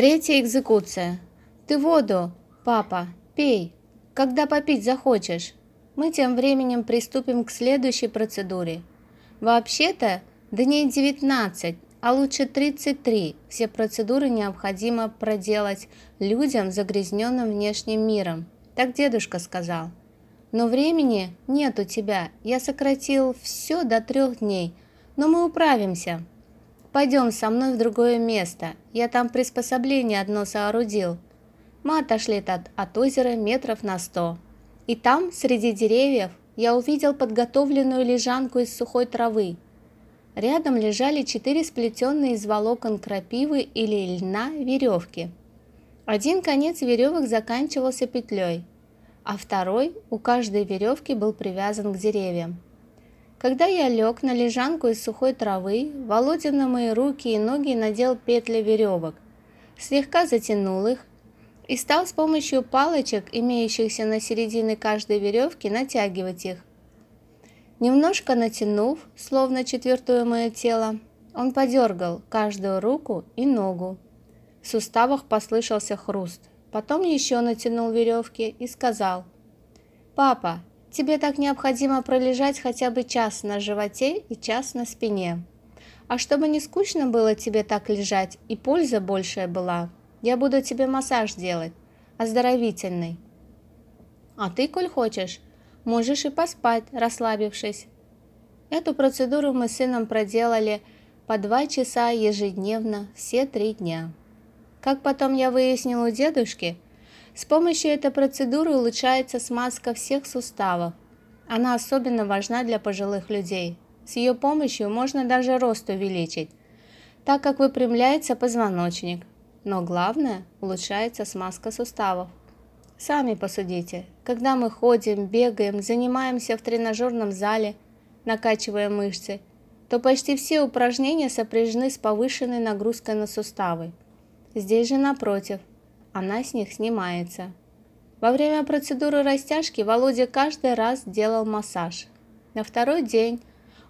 Третья экзекуция. Ты воду, папа, пей, когда попить захочешь. Мы тем временем приступим к следующей процедуре. Вообще-то дней 19, а лучше 33 все процедуры необходимо проделать людям, загрязненным внешним миром. Так дедушка сказал. Но времени нет у тебя, я сократил все до трех дней, но мы управимся. Пойдем со мной в другое место. Я там приспособление одно соорудил. Мы отошли от, от озера метров на сто. И там, среди деревьев, я увидел подготовленную лежанку из сухой травы. Рядом лежали четыре сплетенные из волокон крапивы или льна веревки. Один конец веревок заканчивался петлей, а второй у каждой веревки был привязан к деревьям. Когда я лег на лежанку из сухой травы, Володя на мои руки и ноги надел петли веревок, слегка затянул их и стал с помощью палочек, имеющихся на середине каждой веревки, натягивать их. Немножко натянув, словно четвертое мое тело, он подергал каждую руку и ногу. В суставах послышался хруст. Потом еще натянул веревки и сказал, «Папа, Тебе так необходимо пролежать хотя бы час на животе и час на спине. А чтобы не скучно было тебе так лежать и польза большая была, я буду тебе массаж делать, оздоровительный. А ты, коль хочешь, можешь и поспать, расслабившись. Эту процедуру мы с сыном проделали по два часа ежедневно все три дня. Как потом я выяснил у дедушки – с помощью этой процедуры улучшается смазка всех суставов. Она особенно важна для пожилых людей. С ее помощью можно даже рост увеличить, так как выпрямляется позвоночник. Но главное, улучшается смазка суставов. Сами посудите, когда мы ходим, бегаем, занимаемся в тренажерном зале, накачивая мышцы, то почти все упражнения сопряжены с повышенной нагрузкой на суставы. Здесь же напротив, она с них снимается. Во время процедуры растяжки Володя каждый раз делал массаж. На второй день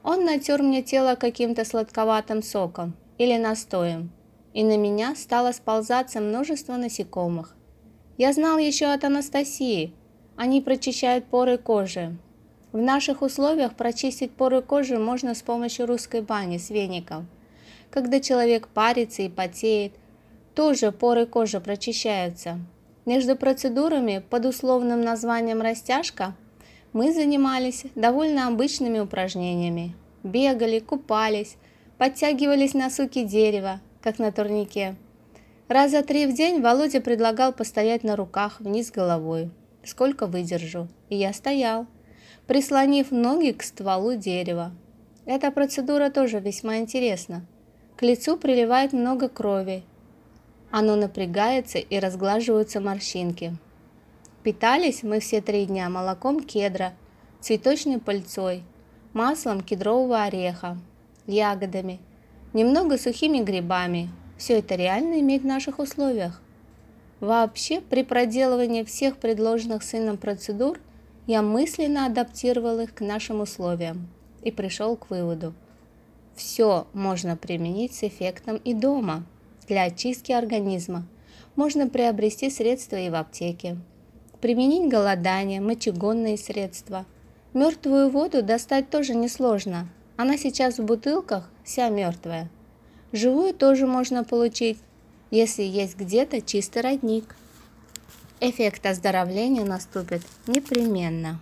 он натер мне тело каким-то сладковатым соком или настоем, и на меня стало сползаться множество насекомых. Я знал еще от Анастасии. Они прочищают поры кожи. В наших условиях прочистить поры кожи можно с помощью русской бани с веником. Когда человек парится и потеет, тоже поры кожи прочищаются. Между процедурами под условным названием растяжка мы занимались довольно обычными упражнениями. Бегали, купались, подтягивались на суки дерева, как на турнике. Раза три в день Володя предлагал постоять на руках вниз головой. Сколько выдержу. И я стоял, прислонив ноги к стволу дерева. Эта процедура тоже весьма интересна. К лицу приливает много крови, оно напрягается и разглаживаются морщинки. Питались мы все три дня молоком кедра, цветочной пыльцой, маслом кедрового ореха, ягодами, немного сухими грибами. Все это реально иметь в наших условиях. Вообще, при проделывании всех предложенных сыном процедур, я мысленно адаптировал их к нашим условиям и пришел к выводу. Все можно применить с эффектом и дома – для очистки организма. Можно приобрести средства и в аптеке. Применить голодание, мочегонные средства. Мертвую воду достать тоже несложно. Она сейчас в бутылках вся мертвая. Живую тоже можно получить, если есть где-то чистый родник. Эффект оздоровления наступит непременно.